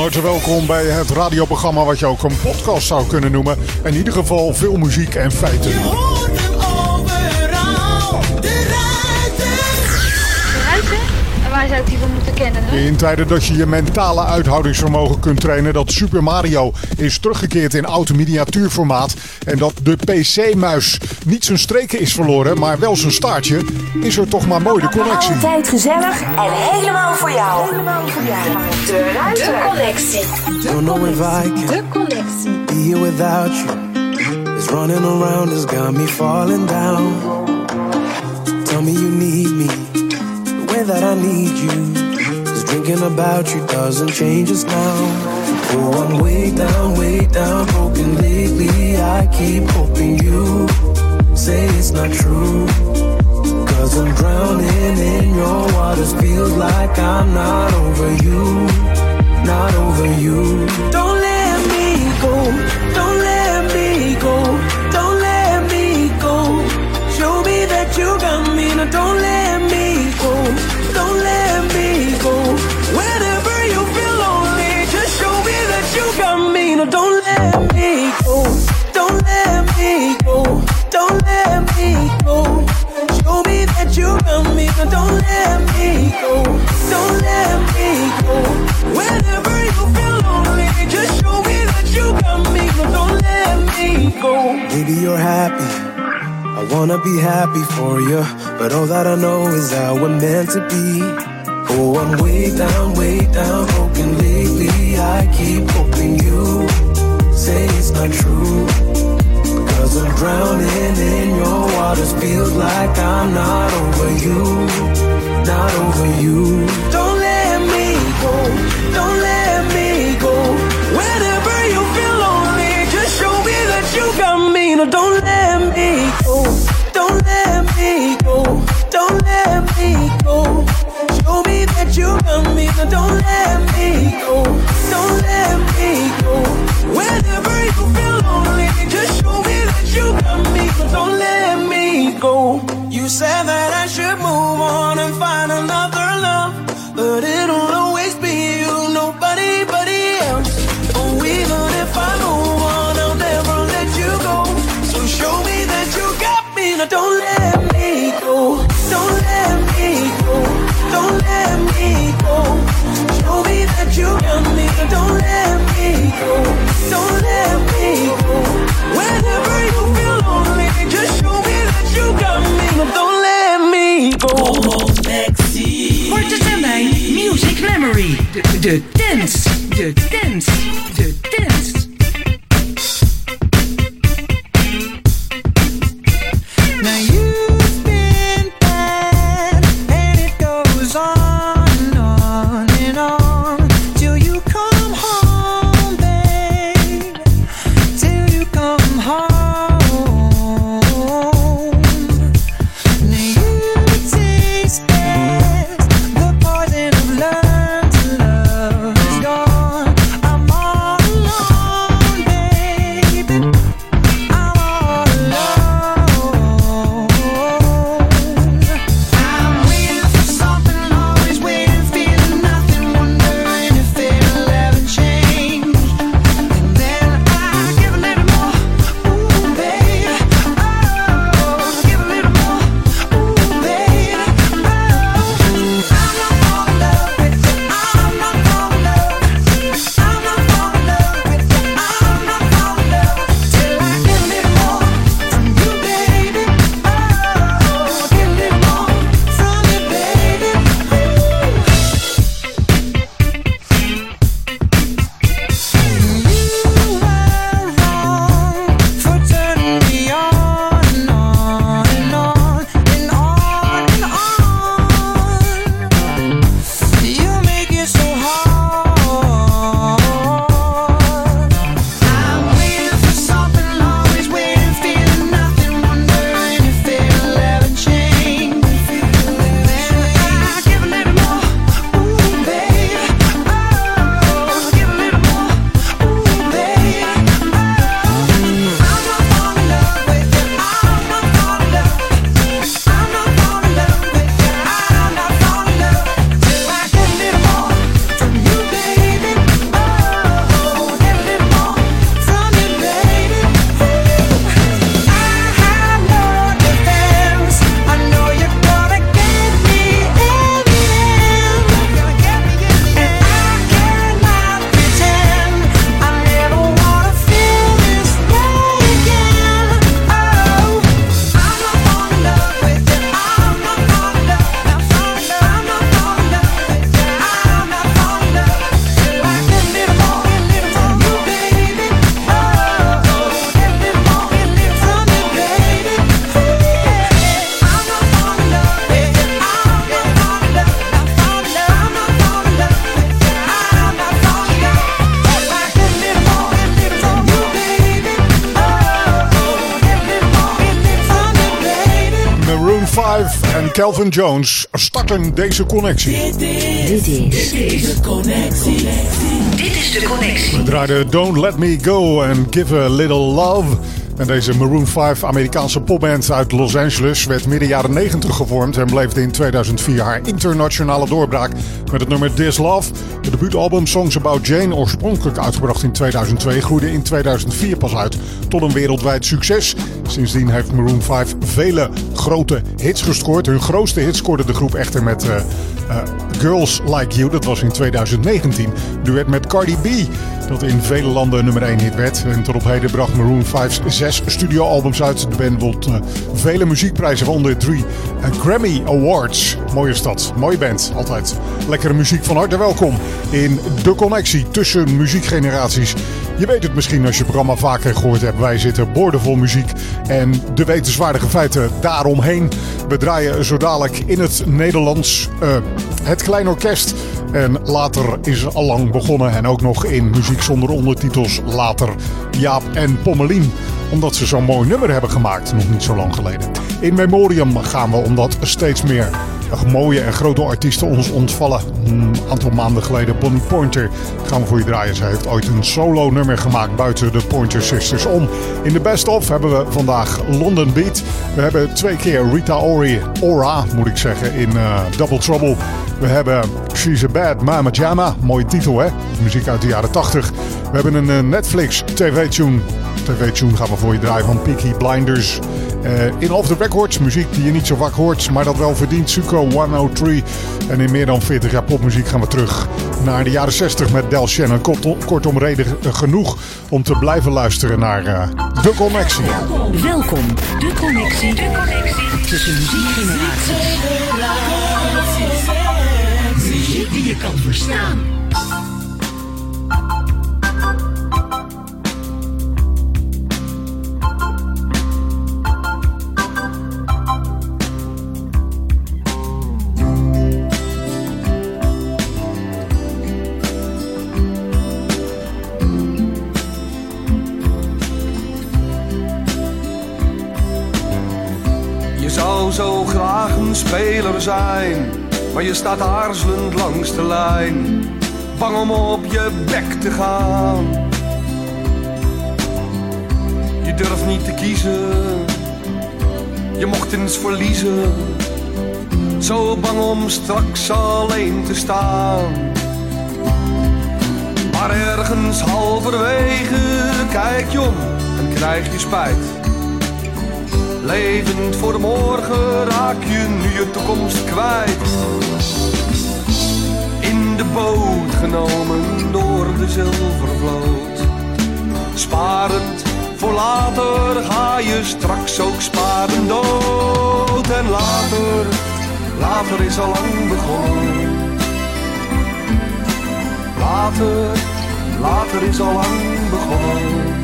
harte welkom bij het radioprogramma wat je ook een podcast zou kunnen noemen. In ieder geval veel muziek en feiten. Je hoort hem overal, de ruiter. En waar zou ik die van moeten kennen? Hè? In tijden dat je je mentale uithoudingsvermogen kunt trainen, dat Super Mario is teruggekeerd in oud miniatuurformaat en dat de PC-muis niet zijn streken is verloren, maar wel zijn staartje, is er toch maar mooi de connectie. Altijd gezellig en helemaal voor jou. De Ruiter. De Collectie. Don't know if I can De be here without you. This running around has got me falling down. Tell me you need me the way that I need you. Drinking about you doesn't change us now. Oh, I'm way down, way down, broken lately. I keep hoping you say it's not true. Cause I'm drowning in your waters. Feels like I'm not over you, not over you. Don't let me go, don't let me go, don't let me go. Show me that you got me, now don't let me go, don't let now don't let me go, don't let me go, don't let me go. Show me that you got me, now don't let me go, don't let me go. Whenever you feel lonely, just show me that you got me, now don't let me go. Maybe you're happy. I wanna be happy for you, but all that I know is how we're meant to be. Oh, I'm way down, way down, broken en Calvin Jones starten deze connectie. Dit is de connectie. Dit is de connectie. We draaiden Don't Let Me Go and Give a Little Love. En deze Maroon 5 Amerikaanse popband uit Los Angeles werd midden jaren 90 gevormd en bleef in 2004 haar internationale doorbraak met het nummer This Love. De debuutalbum Songs About Jane, oorspronkelijk uitgebracht in 2002, groeide in 2004 pas uit tot een wereldwijd succes. Sindsdien heeft Maroon 5 vele grote hits gescoord. Hun grootste hit scoorde de groep echter met eh, eh, Girls Like You, dat was in 2019. Duet met Cardi B, dat in vele landen nummer 1 hit werd. En tot op heden bracht Maroon 5 zes studioalbums uit. De band won eh, vele muziekprijzen, waaronder drie eh, Grammy Awards. Mooie stad, mooie band, altijd. Lekkere muziek, van harte welkom in de connectie tussen muziekgeneraties. Je weet het misschien als je het programma vaker gehoord hebt. Wij zitten boordevol muziek en de wetenswaardige feiten daaromheen. We draaien zo dadelijk in het Nederlands eh, het Klein Orkest. En later is al lang begonnen en ook nog in muziek zonder ondertitels. Later Jaap en Pommelien omdat ze zo'n mooi nummer hebben gemaakt, nog niet zo lang geleden. In memoriam gaan we, omdat steeds meer mooie en grote artiesten ons ontvallen. Een aantal maanden geleden, Bonnie Pointer, gaan we voor je draaien. Zij heeft ooit een solo nummer gemaakt buiten de Pointer Sisters om. In de Best Of hebben we vandaag London Beat. We hebben twee keer Rita Ora, Ora moet ik zeggen, in uh, Double Trouble. We hebben She's a Bad Mama Jama, mooie titel hè, muziek uit de jaren 80. We hebben een uh, Netflix TV-tune TV-tune gaan we voor je draaien van Peaky Blinders. Uh, in Off the Records, muziek die je niet zo vaak hoort, maar dat wel verdient. Suco 103. En in meer dan 40 jaar popmuziek gaan we terug naar de jaren 60 met Del Shannon. Kortom, kortom reden genoeg om te blijven luisteren naar uh, De Connectie. Welkom, De Connectie. De Connectie. Tussen muziekgeneraties. Muziek die je kan verstaan. Speler zijn, maar je staat aarzelend langs de lijn, bang om op je bek te gaan. Je durft niet te kiezen, je mocht eens verliezen, zo bang om straks alleen te staan. Maar ergens halverwege kijk je om en krijg je spijt Levend voor de morgen raak je nu je toekomst kwijt. In de boot genomen door de zilvervloot. Sparend voor later ga je straks ook sparen dood. En later, later is al lang begonnen. Later, later is al lang begonnen.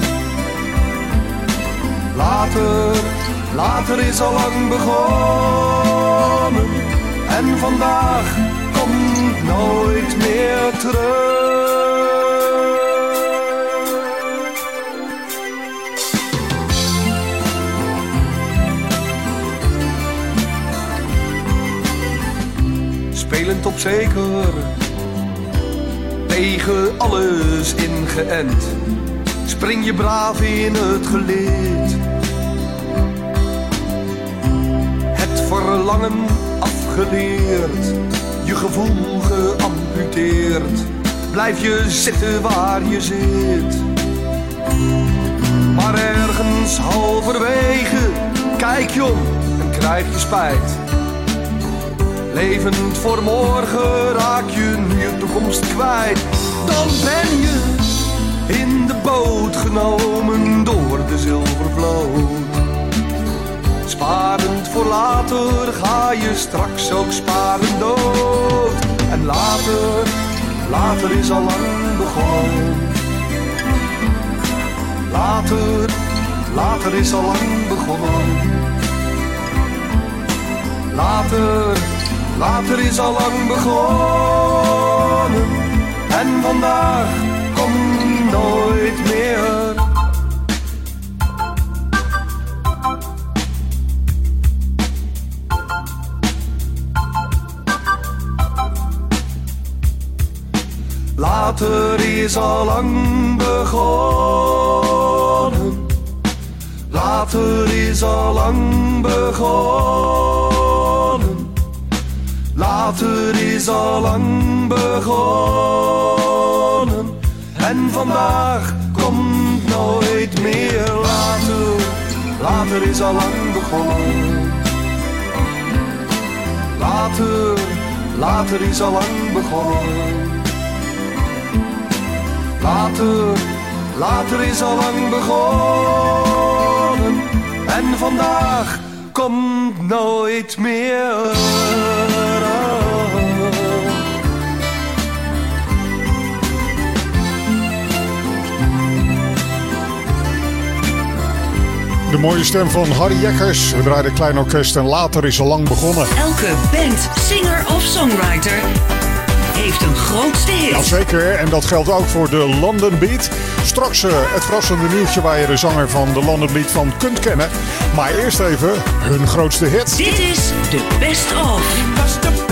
Later Later is al lang begonnen. En vandaag komt nooit meer terug. Spelend op zeker, tegen alles ingeënt, spring je braaf in het gelid verlangen afgeleerd, je gevoel geamputeerd, blijf je zitten waar je zit. Maar ergens halverwege kijk je om en krijg je spijt. Levend voor morgen raak je nu je toekomst kwijt. Dan ben je in de boot genomen door de zilvervloot. Sparend voor later ga je straks ook sparen dood. En later, later is al lang begonnen. Later, later is al lang begonnen. Later, later is al lang begonnen. En vandaag komt nooit meer. Later is al lang begonnen. Later is al lang begonnen. Later is al lang begonnen. En vandaag komt nooit meer later. Later is al lang begonnen. Later, later is al lang begonnen. Later, later is al lang begonnen. En vandaag komt nooit meer. De mooie stem van Harry Jekkers. We draaiden Klein Orkest en later is al lang begonnen. Elke band, singer of songwriter heeft een grootste hit. Jazeker, en dat geldt ook voor de London Beat. Straks eh, het verrassende nieuwtje waar je de zanger van de London Beat van kunt kennen. Maar eerst even hun grootste hit. Dit is de Best Of.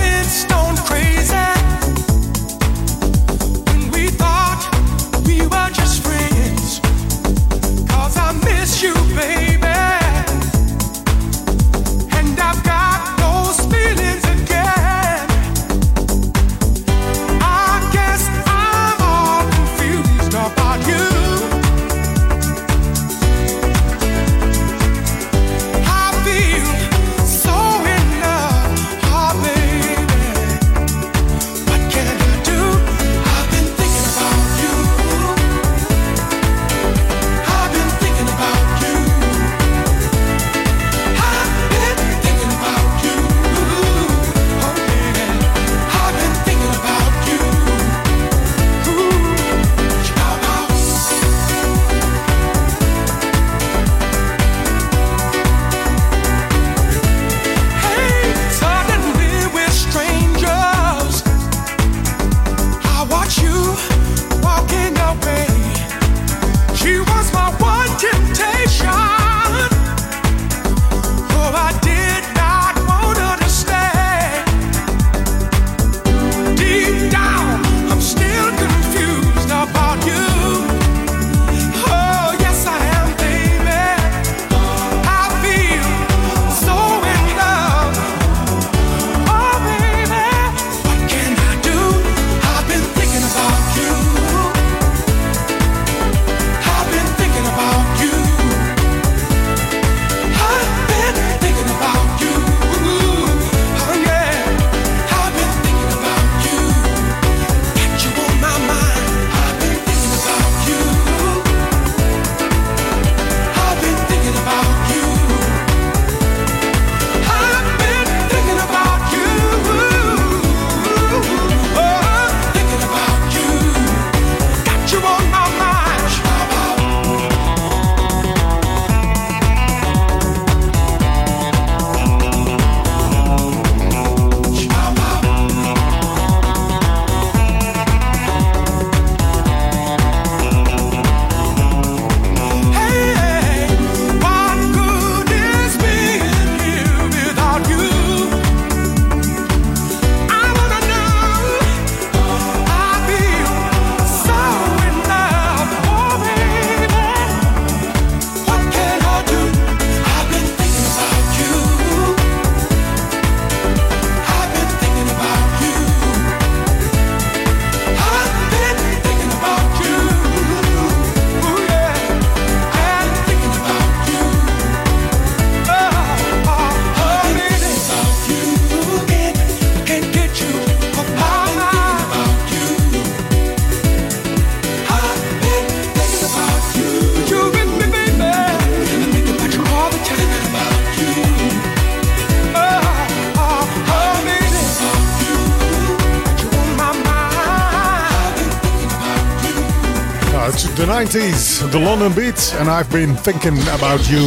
90s, the London Beat, and I've been thinking about you.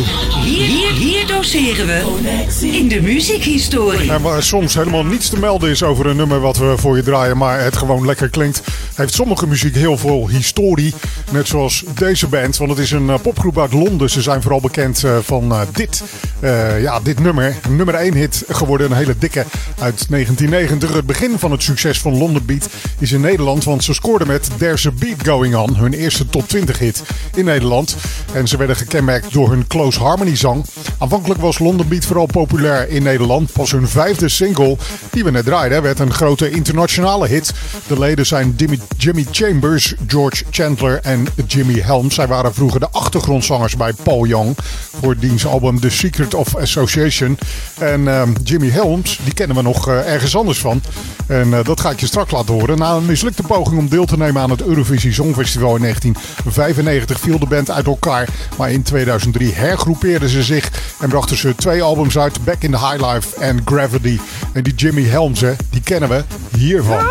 Hier, hier, hier doseren we in de muziekhistorie. En waar soms helemaal niets te melden is over een nummer wat we voor je draaien, maar het gewoon lekker klinkt, heeft sommige muziek heel veel historie. Net zoals deze band, want het is een eh, popgroep uit Londen. Ze zijn vooral bekend eh, van eh, dit, eh, ja, dit nummer. Nummer 1 hit geworden, een hele dikke uit 1990. Het begin van het succes van London Beat is in Nederland, want ze scoorden met There's a Beat Going On, hun eerste top 20 hit in Nederland. En ze werden gekenmerkt door hun close harmony zang. Aanvankelijk was London Beat vooral populair in Nederland. Pas hun vijfde single, die we net draaiden, werd een grote internationale hit. De leden zijn Jimmy, Jimmy Chambers, George Chandler en Jimmy Helms. Zij waren vroeger de achtergrondzangers bij Paul Young voor diens album The Secret of Association. En ehm, Jimmy Helms, die kennen we nog eh, ergens anders van. En eh, dat ga ik je straks laten horen. Na een mislukte poging om deel te nemen aan het Eurovisie Songfestival in 1995 viel de band uit elkaar. Maar in 2003 hergroepeerden ze zich en brachten ze twee albums uit. Back in the High Life en Gravity. En die Jimmy Helms, hè, die kennen we hiervan.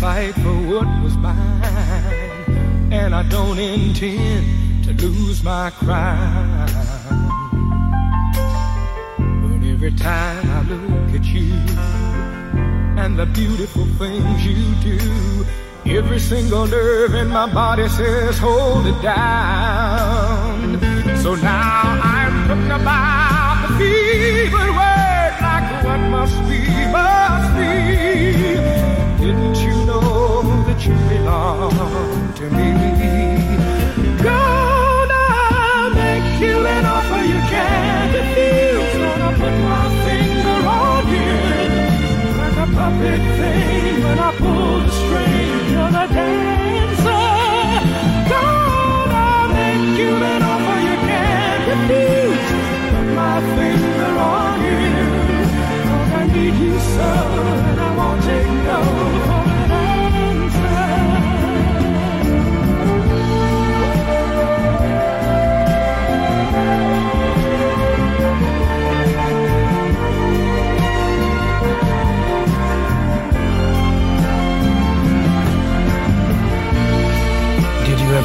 Fight for what was mine. And I don't intend to lose my crown. But every time I look at you and the beautiful things you do, every single nerve in my body says, hold it down. So now I'm putting about the fevered word like what must be, must be. Belong to me? Gonna make you an offer you can't refuse. Gonna put my finger on you like a puppet thing when I pull the string. You're the dancer. Gonna make you an offer you can't refuse. Put my finger on you 'cause I need you so, and I won't take no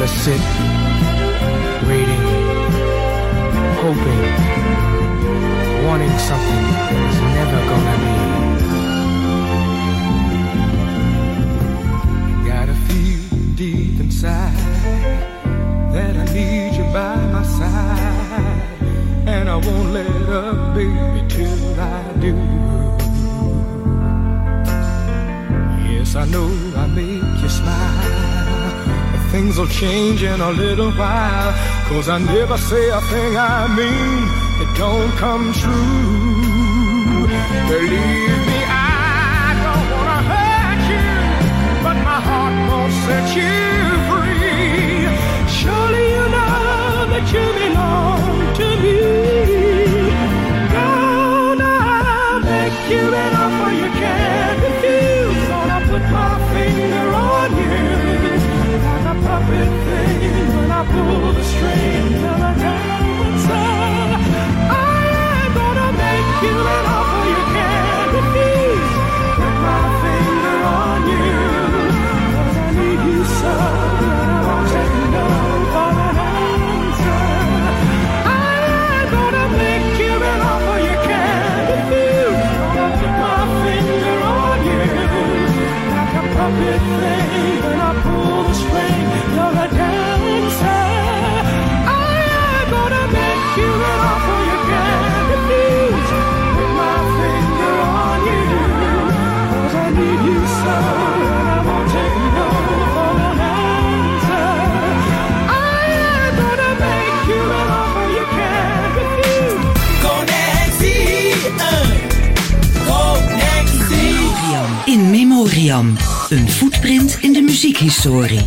ever sit waiting, hoping, wanting something that's never gonna be? Gotta feel deep inside that I need you by my side, and I won't let up, baby, till I do. Yes, I know I make you smile. Things will change in a little while, cause I never say a thing I mean that don't come true. Believe me, I don't wanna hurt you, but my heart won't set you free. Surely you know that you Een footprint in de muziekhistorie.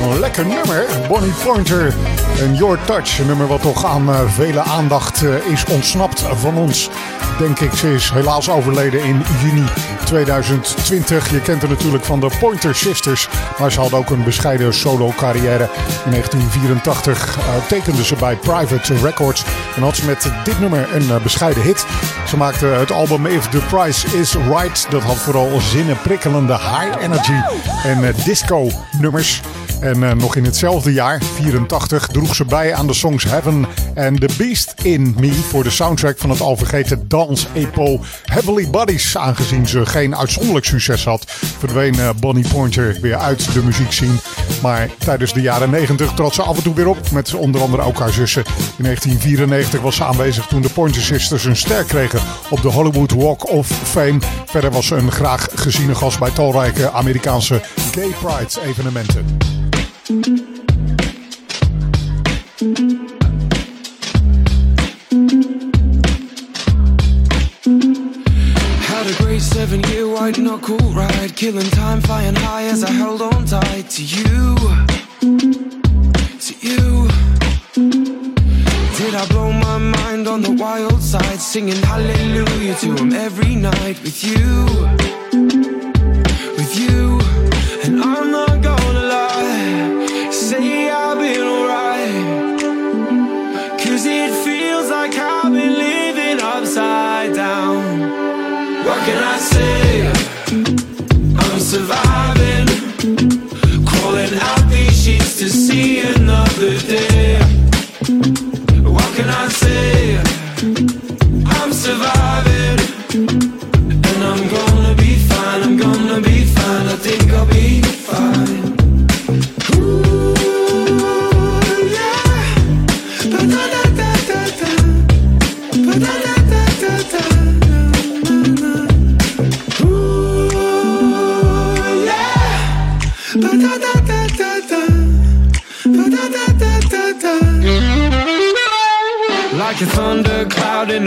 Een lekker nummer, Bonnie Pointer en Your Touch. Een nummer wat toch aan eh, vele aandacht eh, is ontsnapt van ons. Denk ik, ze is helaas overleden in juni 2020. Je kent haar natuurlijk van de Pointer Sisters. Maar ze had ook een bescheiden solo carrière. In 1984 eh, tekende ze bij Private Records. En had ze met dit nummer een bescheiden hit. Ze maakte het album If the Price is Right. Dat had vooral zinnenprikkelende high energy en disco nummers. En eh, nog in hetzelfde jaar, 84, droeg ze bij aan de songs Heaven and The Beast in Me voor de soundtrack van het al vergeten dance-epo Heavenly Bodies. Aangezien ze geen uitzonderlijk succes had, verdween eh, Bonnie Pointer weer uit de muziekscene. Maar tijdens de jaren 90 trad ze af en toe weer op, met onder andere ook haar zussen. In 1994 was ze aanwezig toen de Pointer Sisters een ster kregen op de Hollywood Walk of Fame. Verder was ze een graag geziene gast bij talrijke Amerikaanse gay pride evenementen. Had a great seven year white knuckle ride, killing time, flying high as I held on tight to you. To you. Did I blow my mind on the wild side, singing hallelujah to him every night with you? Surviving. Crawling out these sheets to see another day. What can I say? I'm surviving.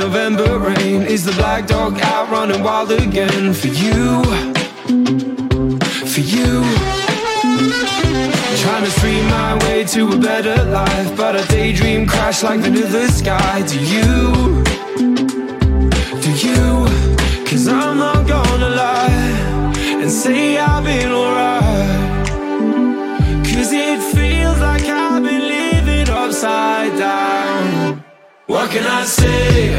November rain, is the black dog out running wild again for you? For you. Trying to stream my way to a better life, but a daydream crash like into the sky. Do you? Do you? Cause I'm not gonna lie and say I've been alright. Cause it feels like I've been living upside down. What can I say?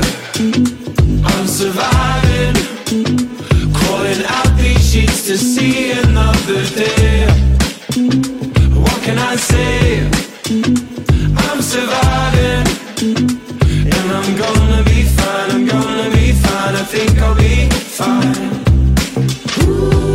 I'm surviving. Crawling out these sheets to see another day. What can I say? I'm surviving. And I'm gonna be fine, I'm gonna be fine. I think I'll be fine. Ooh,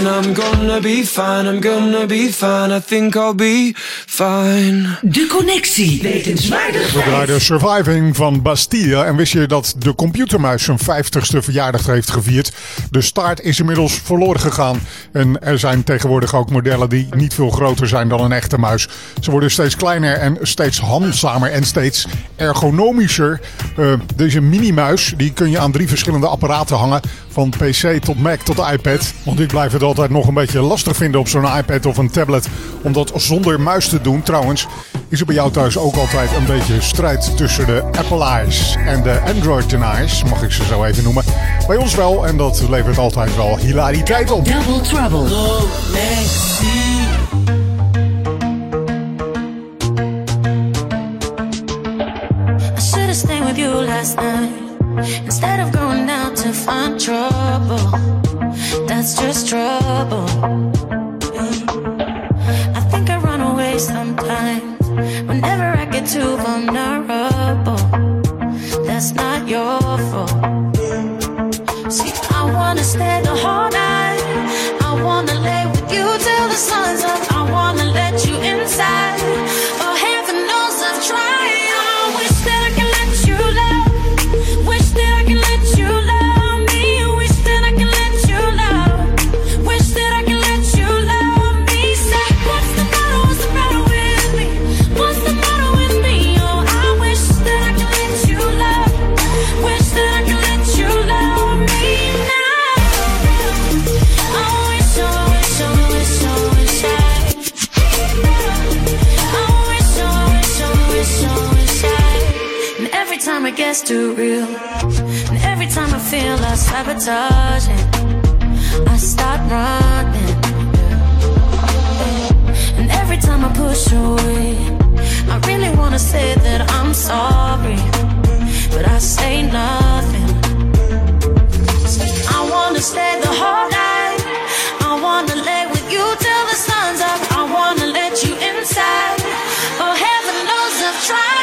And I'm gonna be fine, I'm gonna be fine. I think I'll be fine. De connectie. Wetenswaardig We draaiden Surviving van Bastille. En wist je dat de computermuis zijn 50ste verjaardag heeft gevierd? De staart is inmiddels verloren gegaan. En er zijn tegenwoordig ook modellen die niet veel groter zijn dan een echte muis. Ze worden steeds kleiner en steeds handzamer en steeds ergonomischer. Eh, deze mini-muis die kun je aan drie verschillende apparaten hangen. Van PC tot Mac tot iPad. Want ik blijf het altijd nog een beetje lastig vinden op zo'n iPad of een tablet. Om dat zonder muis te doen. Trouwens, is er bij jou thuis ook altijd een beetje strijd tussen de Apple Eyes en de Android Eyes. Mag ik ze zo even noemen. Bij ons wel. En dat levert altijd wel hilariteit op. Double Trouble. I with you last night instead of going out to find trouble. That's just trouble. I think I run away sometimes whenever I get too vulnerable. That's not your fault. See, I wanna stay the whole night. I wanna lay with you till the sun's up. I wanna let you inside. Time it gets too real, and every time I feel like sabotaging, I start running. And every time I push away, I really wanna say that I'm sorry, but I say nothing. I wanna stay the whole night. I wanna lay with you till the sun's up. I wanna let you inside. Oh, heaven knows I've tried.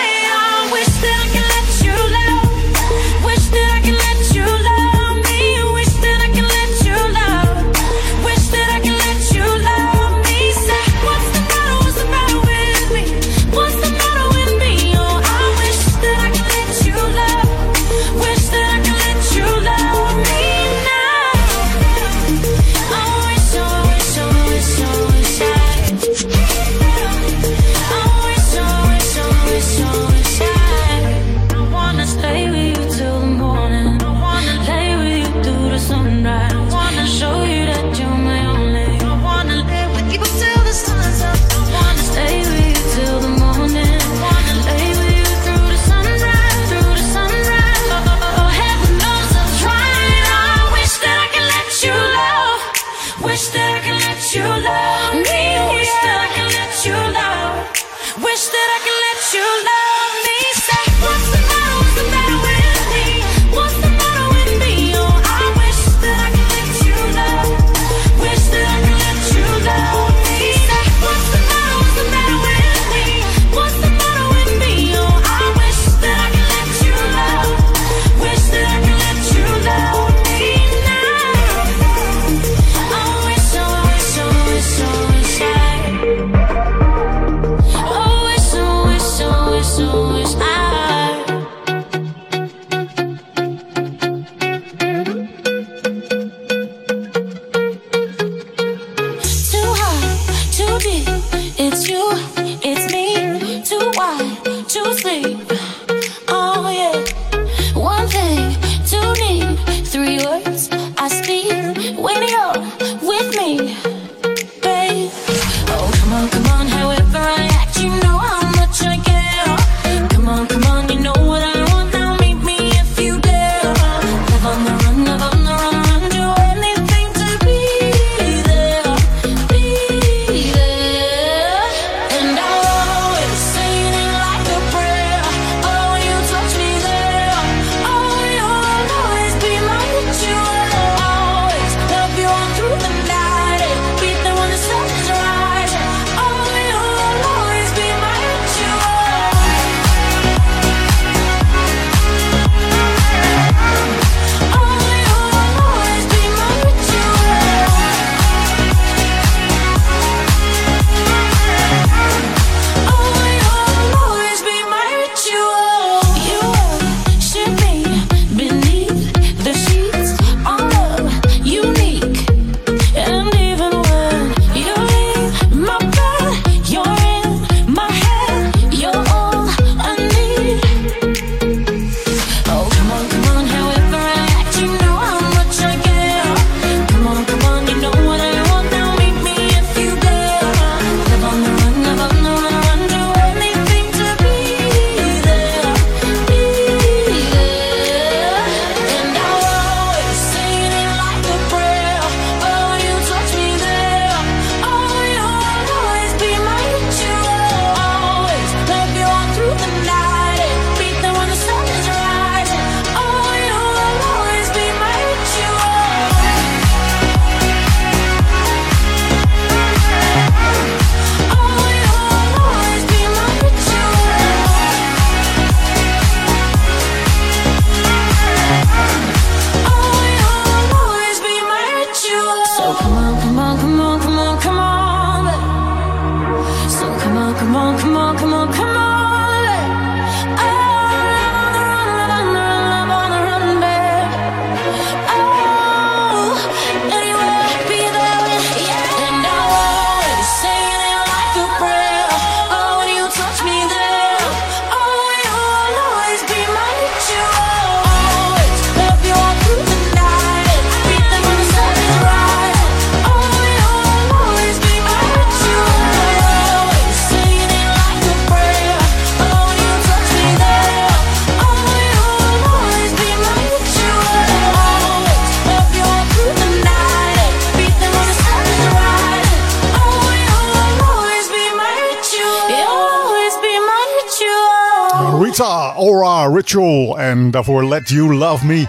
Daarvoor Let You Love Me.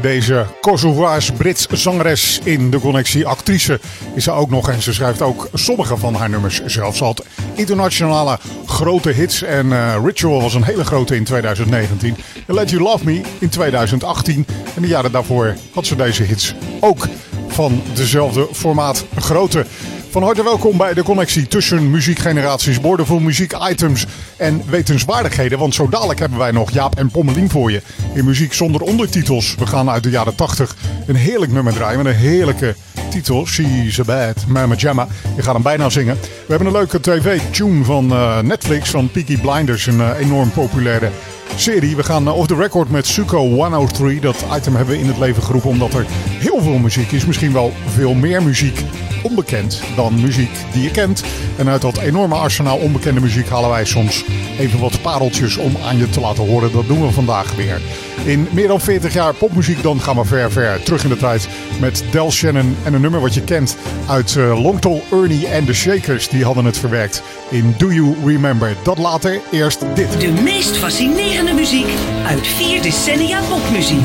Deze Kosovaars-Brits zangeres in de connectie. Actrice is ze ook nog en ze schrijft ook sommige van haar nummers zelf. Ze had internationale grote hits en eh, Ritual was een hele grote in 2019. En Let You Love Me in 2018. En de jaren daarvoor had ze deze hits ook van dezelfde formaat grootte. Van harte welkom bij de connectie tussen muziekgeneraties, boordevol muziekitems en wetenswaardigheden. Want zo dadelijk hebben wij nog Jaap en Pommelien voor je in muziek zonder ondertitels. We gaan uit de jaren 80 een heerlijk nummer draaien met een heerlijke titel. She's a bad Mama Jamma. Je gaat hem bijna zingen. We hebben een leuke tv-tune van eh, Netflix van Peaky Blinders. Een eh, enorm populaire serie. We gaan eh, off the record met Suco 103. Dat item hebben we in het leven geroepen omdat er heel veel muziek is. Misschien wel veel meer muziek onbekend dan muziek die je kent. En uit dat enorme arsenaal onbekende muziek halen wij soms even wat pareltjes om aan je te laten horen. Dat doen we vandaag weer. In meer dan 40 jaar popmuziek dan gaan we ver ver terug in de tijd met Del Shannon en een nummer wat je kent uit uh, Long Tall Ernie en de Shakers. Die hadden het verwerkt in Do You Remember. Dat later, eerst dit. De meest fascinerende muziek uit vier decennia popmuziek.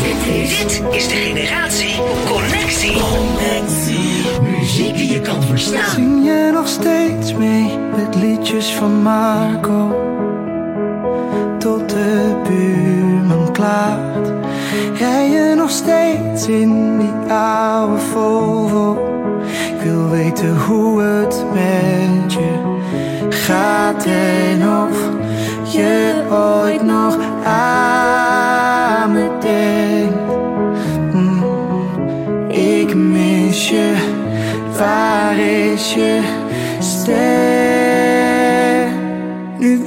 Dit is de generatie Connectie. Muziek die je kan verstaan. Zing je nog steeds mee met liedjes van Marco? Tot de buurman klaagt. Rij je nog steeds in die oude Volvo? Ik wil weten hoe het met je gaat en of je ooit nog aan me. Waar is je stem? Nu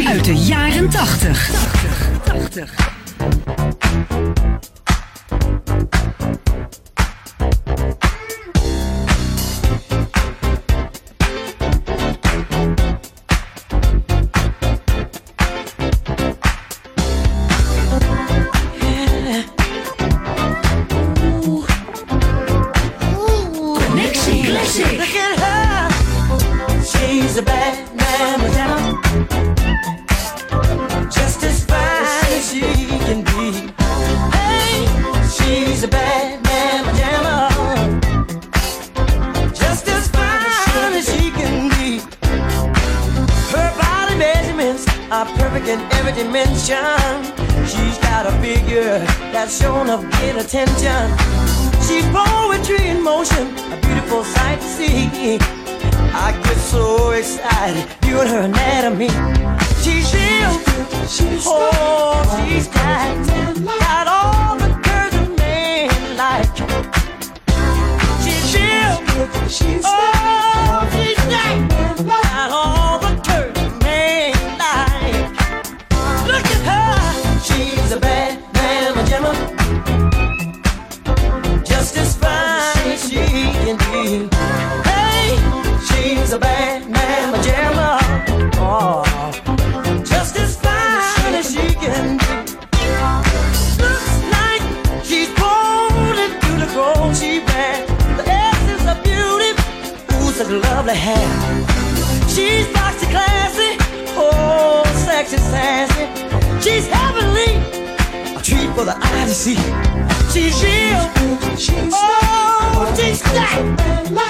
Uit de jaren 80. 80, 80. ever had. She's boxy classy, oh, sexy sassy. She's heavenly, a treat for the eye to see. She's real, oh, she's that.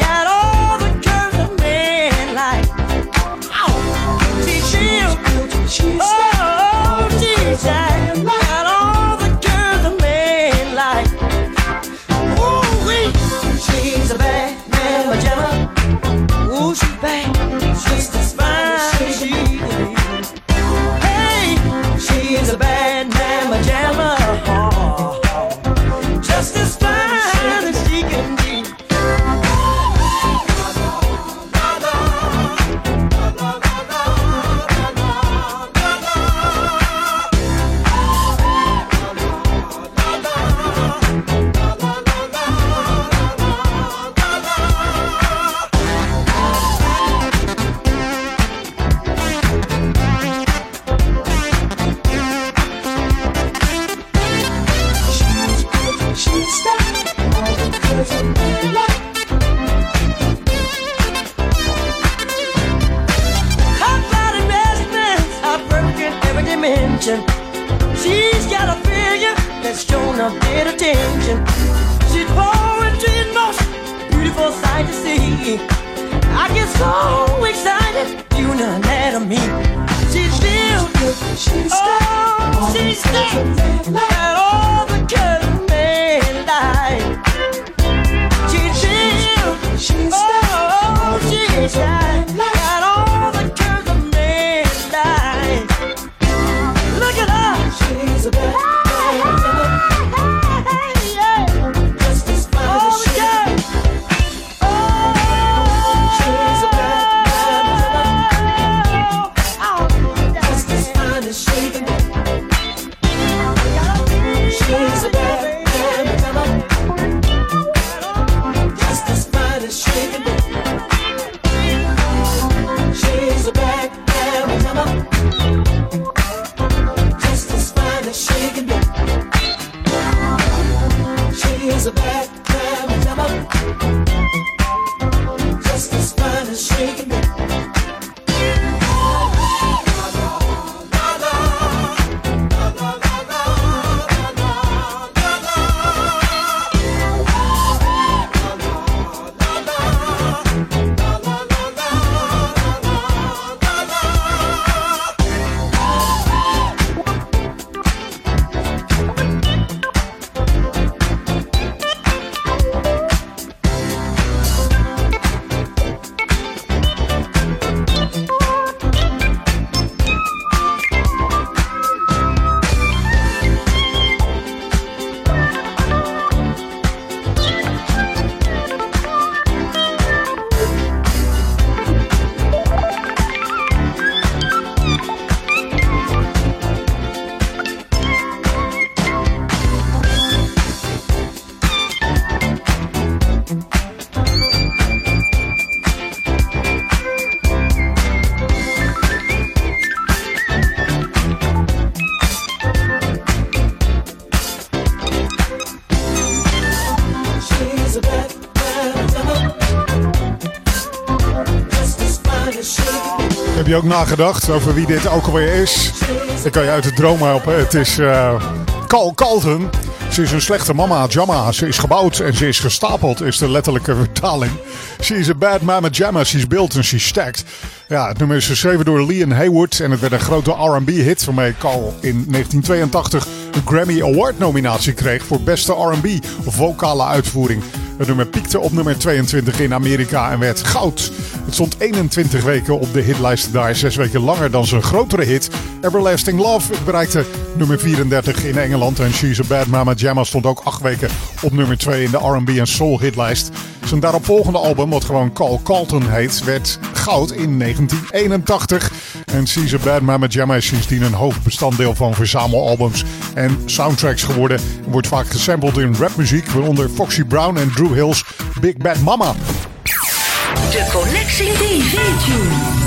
Got all the curves a man like. Oh, she's real, oh. Je ook nagedacht over wie dit ook alweer is? Ik kan je uit de droom helpen. Het is uh, Cal Calton. Ze is een slechte mama, Jamma. Ze is gebouwd en ze is gestapeld, is de letterlijke vertaling. She is a bad mama Jamma. She's built and she's stacked. Ja, het nummer is geschreven door Leon Haywood en het werd een grote R&B-hit waarmee Cal in 1982 een Grammy Award nominatie kreeg voor beste R&B vocale uitvoering. Het nummer piekte op nummer 22 in Amerika en werd goud. Stond 21 weken op de hitlijst daar, zes weken langer dan zijn grotere hit Everlasting Love. Bereikte nummer 34 in Engeland en She's a Bad Mama Jamma stond ook acht weken op nummer 2 in de R&B en soul hitlijst. Zijn daaropvolgende album, wat gewoon Call Carlton heet, werd goud in 1981. En She's a Bad Mama Jamma is sindsdien een hoofdbestanddeel van verzamelalbums en soundtracks geworden. En wordt vaak gesampled in rapmuziek, waaronder Foxy Brown en Drew Hill's Big Bad Mama. De Connectie TV-tune.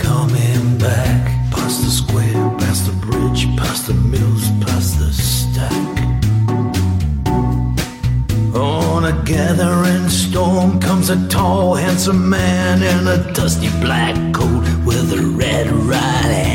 Coming back. Past the square, past the bridge, past the mills, past the stack. On a gathering storm comes a tall, handsome man in a dusty black coat with a red right hand.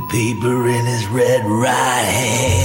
Paper in his red right hand.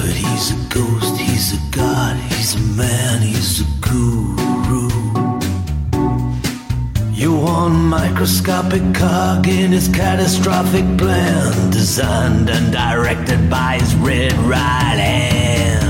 But he's a ghost, he's a god, he's a man, he's a guru. You're one microscopic cog in his catastrophic plan, designed and directed by his red right hand.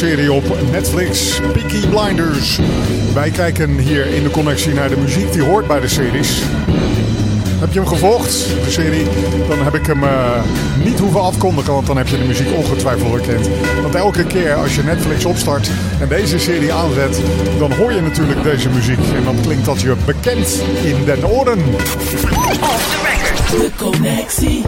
Serie op Netflix, Peaky Blinders. Wij kijken hier in de connectie naar de muziek die hoort bij de series. Heb je hem gevolgd, de serie, dan heb ik hem eh, niet hoeven afkondigen, want dan heb je de muziek ongetwijfeld herkend. Want elke keer als je Netflix opstart en deze serie aanzet, dan hoor je natuurlijk deze muziek. En dan klinkt dat je bekend in den oren. De connectie.